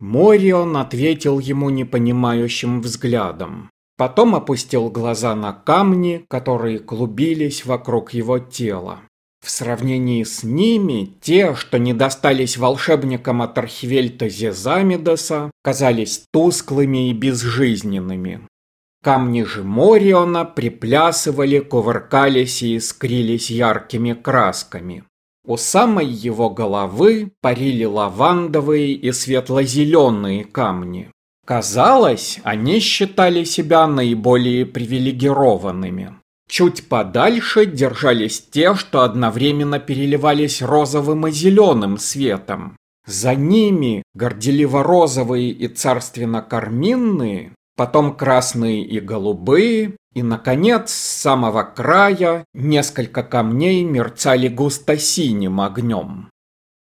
Морион ответил ему непонимающим взглядом. Потом опустил глаза на камни, которые клубились вокруг его тела. В сравнении с ними, те, что не достались волшебникам от Архивельта Зезамидоса, казались тусклыми и безжизненными. Камни же Мориона приплясывали, кувыркались и искрились яркими красками. У самой его головы парили лавандовые и светло-зеленые камни. Казалось, они считали себя наиболее привилегированными. Чуть подальше держались те, что одновременно переливались розовым и зеленым светом. За ними горделиво-розовые и царственно-карминные, потом красные и голубые, и, наконец, с самого края несколько камней мерцали густо-синим огнем.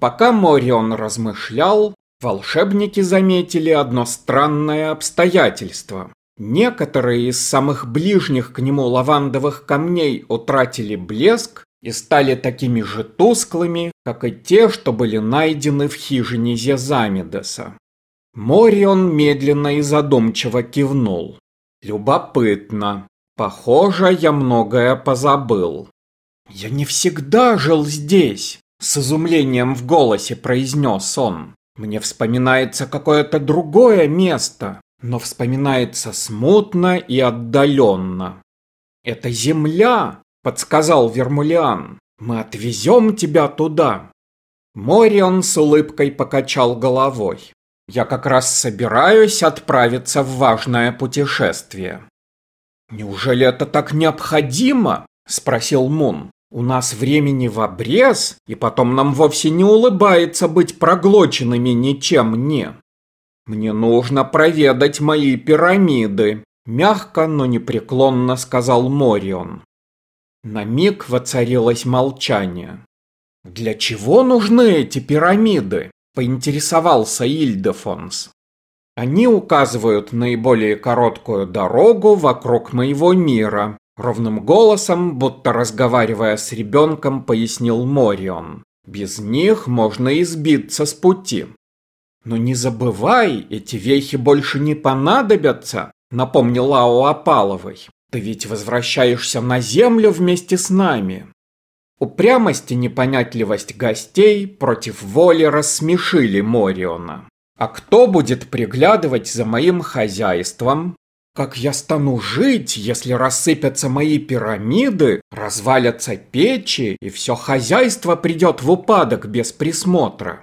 Пока Морион размышлял, волшебники заметили одно странное обстоятельство. Некоторые из самых ближних к нему лавандовых камней утратили блеск и стали такими же тусклыми, как и те, что были найдены в хижине Зезамидеса. Морион медленно и задумчиво кивнул. Любопытно. Похоже, я многое позабыл. Я не всегда жил здесь, с изумлением в голосе произнес он. Мне вспоминается какое-то другое место но вспоминается смутно и отдаленно. «Это земля», — подсказал Вермулиан. «Мы отвезем тебя туда». Морион с улыбкой покачал головой. «Я как раз собираюсь отправиться в важное путешествие». «Неужели это так необходимо?» – спросил Мун. «У нас времени в обрез, и потом нам вовсе не улыбается быть проглоченными ничем не». «Мне нужно проведать мои пирамиды», – мягко, но непреклонно сказал Морион. На миг воцарилось молчание. «Для чего нужны эти пирамиды?» – поинтересовался Ильдефонс. «Они указывают наиболее короткую дорогу вокруг моего мира», – ровным голосом, будто разговаривая с ребенком, пояснил Морион. «Без них можно избиться с пути». «Но не забывай, эти вехи больше не понадобятся», — напомнила Лао Апаловой. «Ты ведь возвращаешься на землю вместе с нами». Упрямость и непонятливость гостей против воли рассмешили Мориона. «А кто будет приглядывать за моим хозяйством? Как я стану жить, если рассыпятся мои пирамиды, развалятся печи, и все хозяйство придет в упадок без присмотра?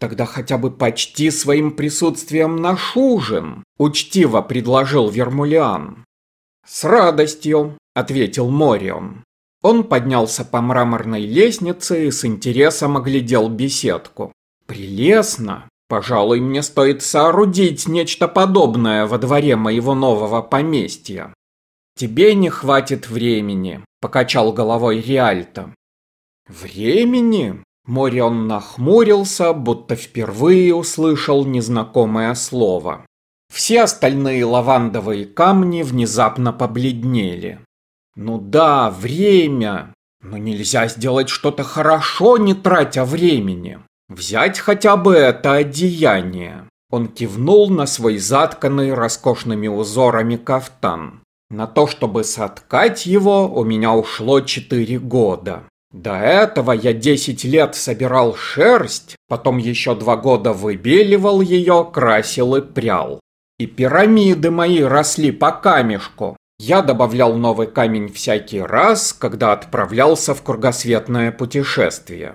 Тогда хотя бы почти своим присутствием наш ужин, учтиво предложил Вермулиан. С радостью, ответил Морион. Он поднялся по мраморной лестнице и с интересом оглядел беседку. Прелестно. Пожалуй, мне стоит соорудить нечто подобное во дворе моего нового поместья. Тебе не хватит времени, покачал головой Риальто. Времени? Морион нахмурился, будто впервые услышал незнакомое слово. Все остальные лавандовые камни внезапно побледнели. Ну да, время. Но нельзя сделать что-то хорошо, не тратя времени. Взять хотя бы это одеяние. Он кивнул на свой затканный роскошными узорами кафтан. На то, чтобы соткать его, у меня ушло четыре года. До этого я 10 лет собирал шерсть, потом еще два года выбеливал ее, красил и прял. И пирамиды мои росли по камешку. Я добавлял новый камень всякий раз, когда отправлялся в кругосветное путешествие.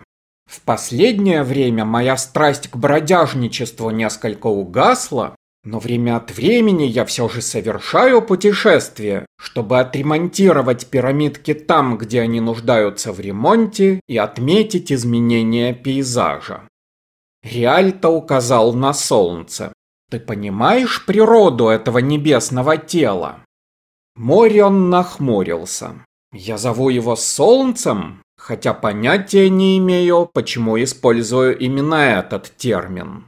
В последнее время моя страсть к бродяжничеству несколько угасла, но время от времени я все же совершаю путешествия, чтобы отремонтировать пирамидки там, где они нуждаются в ремонте, и отметить изменения пейзажа. Риальто указал на солнце. Ты понимаешь природу этого небесного тела? Морион нахмурился. Я зову его солнцем, хотя понятия не имею, почему использую именно этот термин.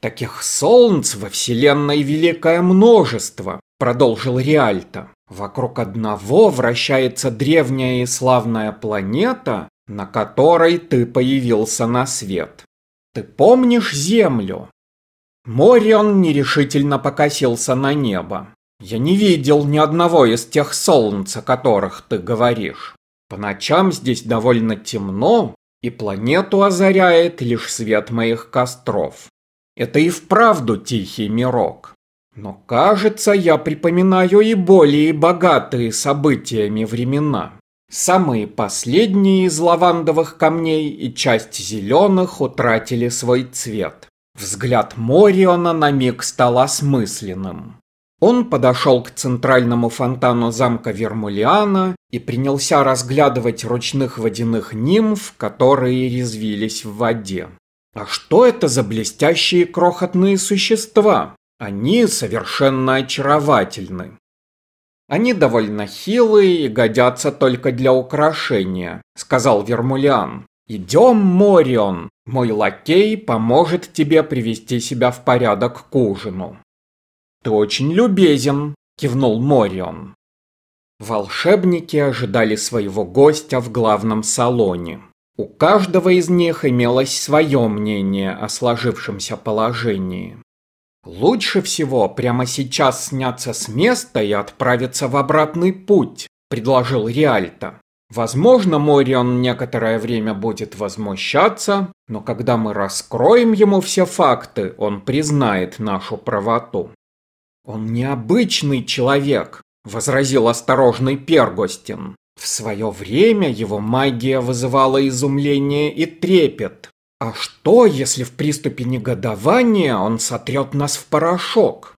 Таких солнц во Вселенной великое множество, продолжил Риальто. Вокруг одного вращается древняя и славная планета, на которой ты появился на свет. Ты помнишь Землю? Морион нерешительно покосился на небо. «Я не видел ни одного из тех солнц, о которых ты говоришь. По ночам здесь довольно темно, и планету озаряет лишь свет моих костров. Это и вправду тихий мирок. Но, кажется, я припоминаю и более богатые событиями времена. Самые последние из лавандовых камней и часть зеленых утратили свой цвет. Взгляд Мориона на миг стал осмысленным. Он подошел к центральному фонтану замка Вермулиана и принялся разглядывать ручных водяных нимф, которые резвились в воде. А что это за блестящие крохотные существа? Они совершенно очаровательны. Они довольно хилые и годятся только для украшения, сказал Вермулиан. Идем, Морион, мой лакей поможет тебе привести себя в порядок к ужину. Ты очень любезен, кивнул Морион. Волшебники ожидали своего гостя в главном салоне. У каждого из них имелось свое мнение о сложившемся положении. Лучше всего прямо сейчас сняться с места и отправиться в обратный путь, предложил Риальто. Возможно, Морион некоторое время будет возмущаться, но когда мы раскроем ему все факты, он признает нашу правоту. Он необычный человек, возразил осторожный Пергостин. В свое время его магия вызывала изумление и трепет. А что, если в приступе негодования он сотрет нас в порошок?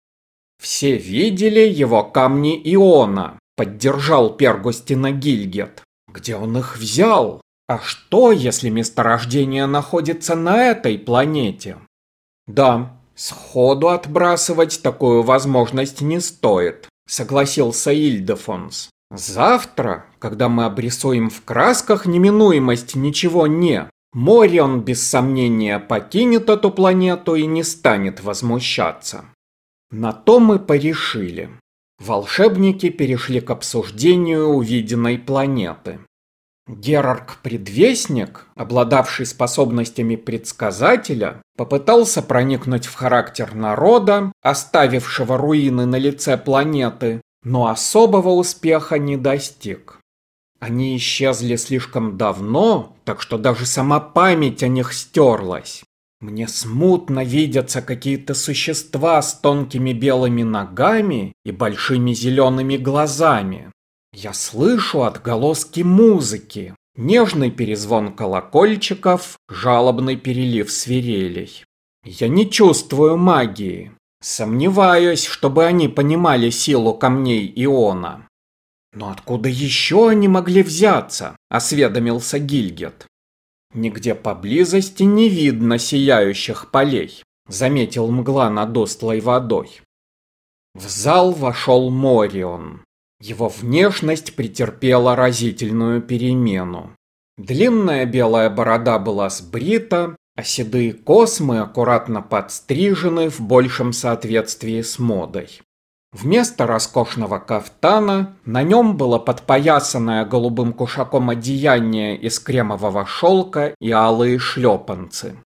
Все видели его камни Иона, поддержал Пергостина Гильгет. Где он их взял? А что, если месторождение находится на этой планете? Да, сходу отбрасывать такую возможность не стоит, согласился Ильдефонс. Завтра, когда мы обрисуем в красках неминуемость ничего не, Морион без сомнения покинет эту планету и не станет возмущаться. На то мы порешили. Волшебники перешли к обсуждению увиденной планеты. Герарк-предвестник, обладавший способностями предсказателя, попытался проникнуть в характер народа, оставившего руины на лице планеты, но особого успеха не достиг. Они исчезли слишком давно, так что даже сама память о них стерлась. Мне смутно видятся какие-то существа с тонкими белыми ногами и большими зелеными глазами. Я слышу отголоски музыки, нежный перезвон колокольчиков, жалобный перелив свирелей. Я не чувствую магии. Сомневаюсь, чтобы они понимали силу камней Иона. Но откуда еще они могли взяться? Осведомился Гильгет. Нигде поблизости не видно сияющих полей, заметил мгла над остлой водой. В зал вошел Морион. Его внешность претерпела разительную перемену. Длинная белая борода была сбрита, а седые космы аккуратно подстрижены в большем соответствии с модой. Вместо роскошного кафтана на нем было подпоясанное голубым кушаком одеяние из кремового шелка и алые шлепанцы.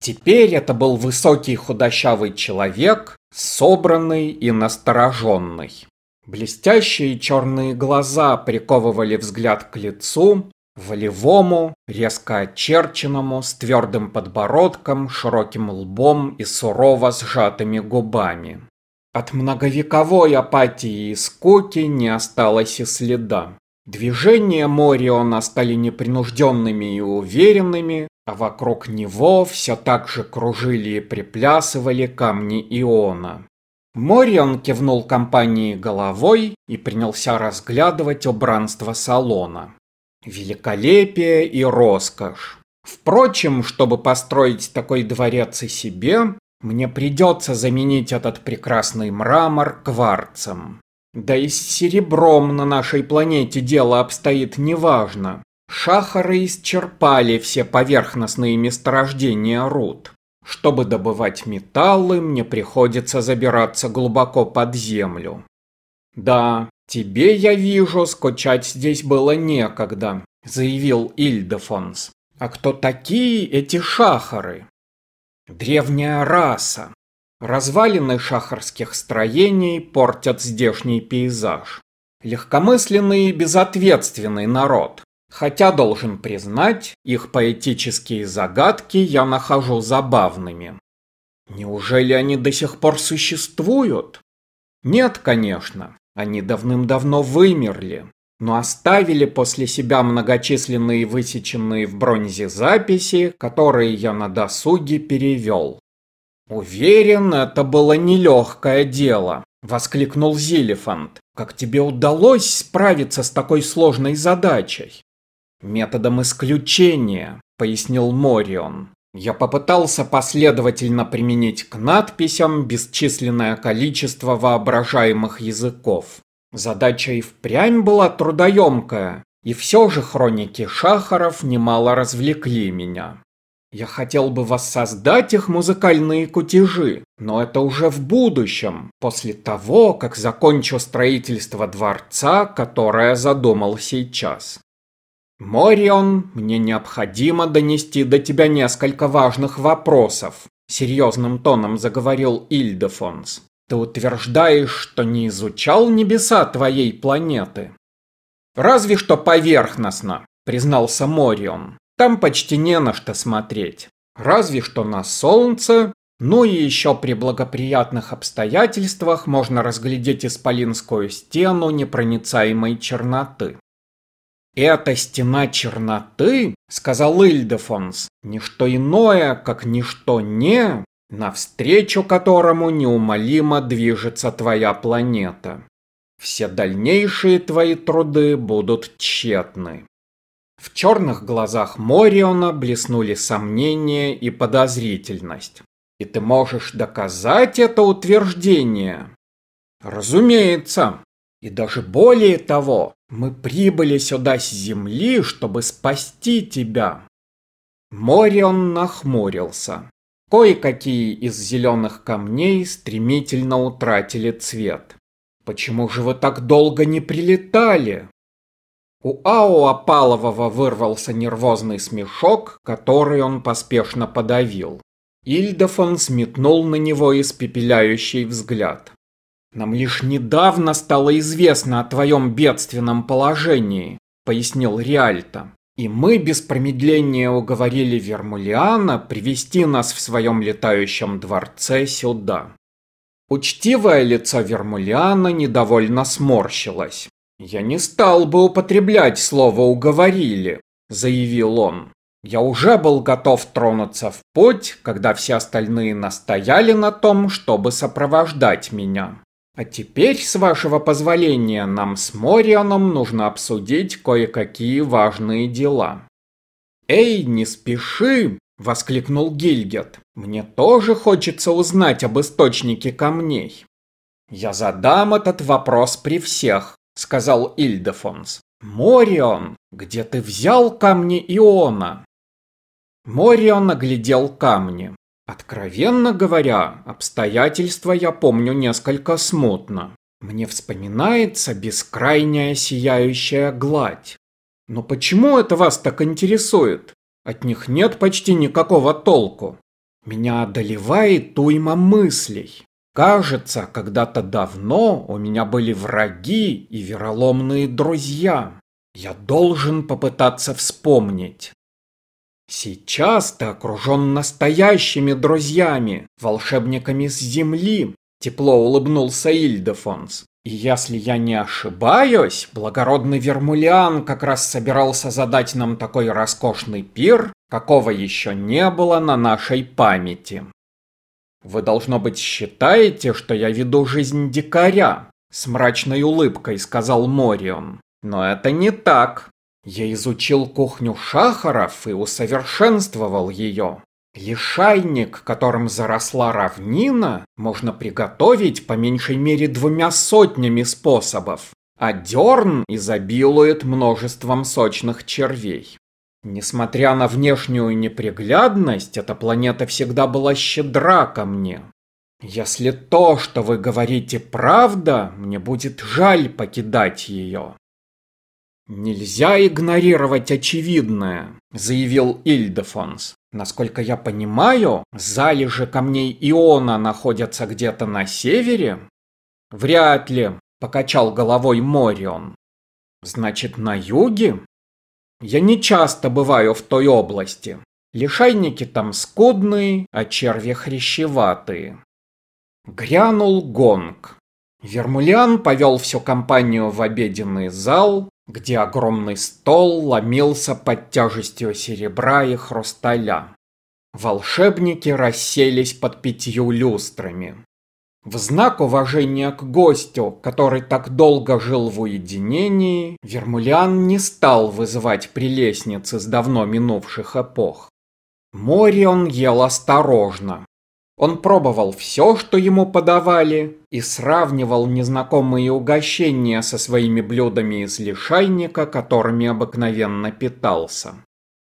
Теперь это был высокий худощавый человек, собранный и настороженный. Блестящие черные глаза приковывали взгляд к лицу, волевому, резко очерченному, с твердым подбородком, широким лбом и сурово сжатыми губами. От многовековой апатии и скуки не осталось и следа. Движения Мориона стали непринужденными и уверенными, а вокруг него все так же кружили и приплясывали камни Иона. Морион кивнул компании головой и принялся разглядывать убранство салона. Великолепие и роскошь. Впрочем, чтобы построить такой дворец и себе, мне придется заменить этот прекрасный мрамор кварцем. Да и с серебром на нашей планете дело обстоит неважно. Шахары исчерпали все поверхностные месторождения руд. Чтобы добывать металлы, мне приходится забираться глубоко под землю. Да, тебе, я вижу, скучать здесь было некогда, заявил Ильдефонс. А кто такие эти шахары? Древняя раса. Развалины шахарских строений портят здешний пейзаж. Легкомысленный и безответственный народ. Хотя, должен признать, их поэтические загадки я нахожу забавными. Неужели они до сих пор существуют? Нет, конечно, они давным-давно вымерли, но оставили после себя многочисленные высеченные в бронзе записи, которые я на досуге перевел. «Уверен, это было нелегкое дело», — воскликнул Зилифант. «Как тебе удалось справиться с такой сложной задачей?» «Методом исключения», — пояснил Морион. «Я попытался последовательно применить к надписям бесчисленное количество воображаемых языков. Задача и впрямь была трудоемкая, и все же хроники Шахаров немало развлекли меня. Я хотел бы воссоздать их музыкальные кутежи, но это уже в будущем, после того, как закончу строительство дворца, которое задумал сейчас. Морион, мне необходимо донести до тебя несколько важных вопросов, серьезным тоном заговорил Ильдефонс. Ты утверждаешь, что не изучал небеса твоей планеты? Разве что поверхностно, признался Морион. Там почти не на что смотреть. Разве что на солнце, ну и еще при благоприятных обстоятельствах можно разглядеть исполинскую стену непроницаемой черноты. «Эта стена черноты, — сказал Ильдефонс, — ничто иное, как ничто не, навстречу которому неумолимо движется твоя планета. Все дальнейшие твои труды будут тщетны». В черных глазах Мориона блеснули сомнения и подозрительность. «И ты можешь доказать это утверждение?» «Разумеется. И даже более того, мы прибыли сюда с земли, чтобы спасти тебя. Морион нахмурился. Кое-какие из зеленых камней стремительно утратили цвет. Почему же вы так долго не прилетали? У Ауа Палового вырвался нервозный смешок, который он поспешно подавил. Ильдефон сметнул на него испепеляющий взгляд. «Нам лишь недавно стало известно о твоем бедственном положении», — пояснил Риальто. «И мы без промедления уговорили Вермулиана привести нас в своем летающем дворце сюда». Учтивое лицо Вермулиана недовольно сморщилось. «Я не стал бы употреблять слово «уговорили», — заявил он. «Я уже был готов тронуться в путь, когда все остальные настояли на том, чтобы сопровождать меня. А теперь, с вашего позволения, нам с Морианом нужно обсудить кое-какие важные дела. Эй, не спеши, воскликнул Гильгет. Мне тоже хочется узнать об источнике камней. Я задам этот вопрос при всех, сказал Ильдефонс. Морион, где ты взял камни Иона? Морион оглядел камни. Откровенно говоря, обстоятельства я помню несколько смутно. Мне вспоминается бескрайняя сияющая гладь. Но почему это вас так интересует? От них нет почти никакого толку. Меня одолевает уйма мыслей. Кажется, когда-то давно у меня были враги и вероломные друзья. Я должен попытаться вспомнить. Сейчас ты окружен настоящими друзьями, волшебниками с земли, тепло улыбнулся Ильдефонс. И если я не ошибаюсь, благородный Вермулиан как раз собирался задать нам такой роскошный пир, какого еще не было на нашей памяти. Вы, должно быть, считаете, что я веду жизнь дикаря, с мрачной улыбкой сказал Морион. Но это не так. Я изучил кухню шахаров и усовершенствовал ее. Лишайник, которым заросла равнина, можно приготовить по меньшей мере двумя сотнями способов, а дерн изобилует множеством сочных червей. Несмотря на внешнюю неприглядность, эта планета всегда была щедра ко мне. Если то, что вы говорите, правда, мне будет жаль покидать ее. «Нельзя игнорировать очевидное», — заявил Ильдефонс. Насколько я понимаю, залежи камней Иона находятся где-то на севере? Вряд ли, покачал головой Морион. Значит, на юге? Я не часто бываю в той области. Лишайники там скудные, а черви хрящеватые. Грянул гонг. Вермулян повел всю компанию в обеденный зал, где огромный стол ломился под тяжестью серебра и хрусталя. Волшебники расселись под пятью люстрами. В знак уважения к гостю, который так долго жил в уединении, Вермулян не стал вызывать прелестниц из давно минувших эпох. Море он ел осторожно, он пробовал все, что ему подавали, и сравнивал незнакомые угощения со своими блюдами из лишайника, которыми обыкновенно питался.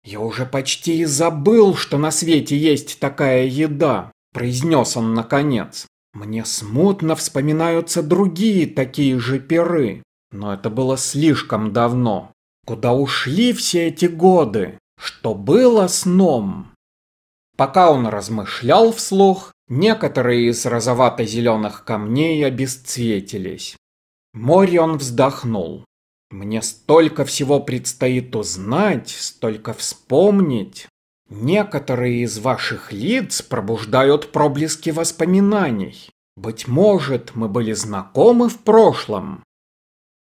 «Я уже почти и забыл, что на свете есть такая еда», – произнес он наконец. «Мне смутно вспоминаются другие такие же перы, но это было слишком давно. Куда ушли все эти годы? Что было сном?» Пока он размышлял вслух, некоторые из розовато-зеленых камней обесцветились. Морион вздохнул. «Мне столько всего предстоит узнать, столько вспомнить. Некоторые из ваших лиц пробуждают проблески воспоминаний. Быть может, мы были знакомы в прошлом».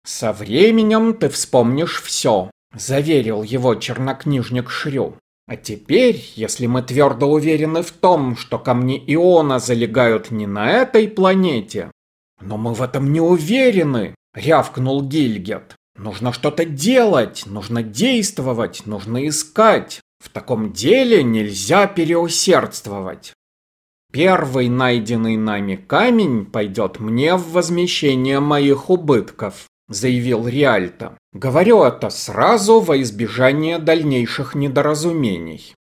«Со временем ты вспомнишь все», – заверил его чернокнижник Шрю. А теперь, если мы твердо уверены в том, что камни Иона залегают не на этой планете... Но мы в этом не уверены, рявкнул Гильгет. Нужно что-то делать, нужно действовать, нужно искать. В таком деле нельзя переусердствовать. Первый найденный нами камень пойдет мне в возмещение моих убытков заявил Риальто. Говорю это сразу во избежание дальнейших недоразумений.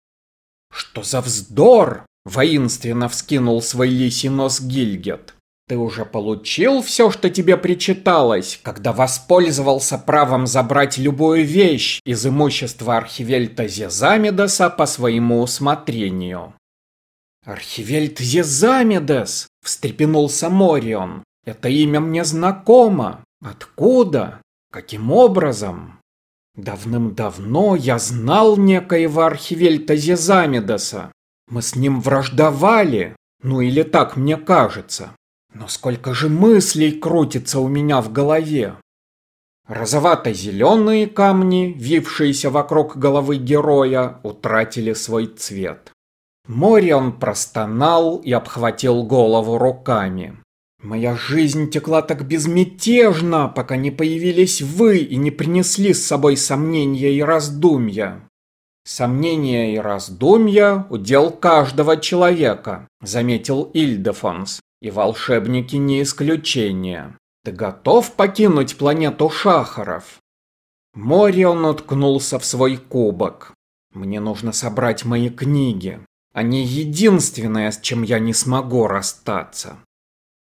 Что за вздор? Воинственно вскинул свой лисий нос Гильгет. Ты уже получил все, что тебе причиталось, когда воспользовался правом забрать любую вещь из имущества Архивельта Зезамедеса по своему усмотрению. Архивельт Зезамедес, встрепенулся Морион. Это имя мне знакомо. Откуда? Каким образом? Давным-давно я знал некоего Архивельта Зезамидаса. Мы с ним враждовали, ну или так мне кажется. Но сколько же мыслей крутится у меня в голове. Розовато-зеленые камни, вившиеся вокруг головы героя, утратили свой цвет. Море он простонал и обхватил голову руками. Моя жизнь текла так безмятежно, пока не появились вы и не принесли с собой сомнения и раздумья. Сомнения и раздумья – удел каждого человека, заметил Ильдефонс, и волшебники не исключение. Ты готов покинуть планету Шахаров? Морион уткнулся в свой кубок. Мне нужно собрать мои книги. Они единственное, с чем я не смогу расстаться.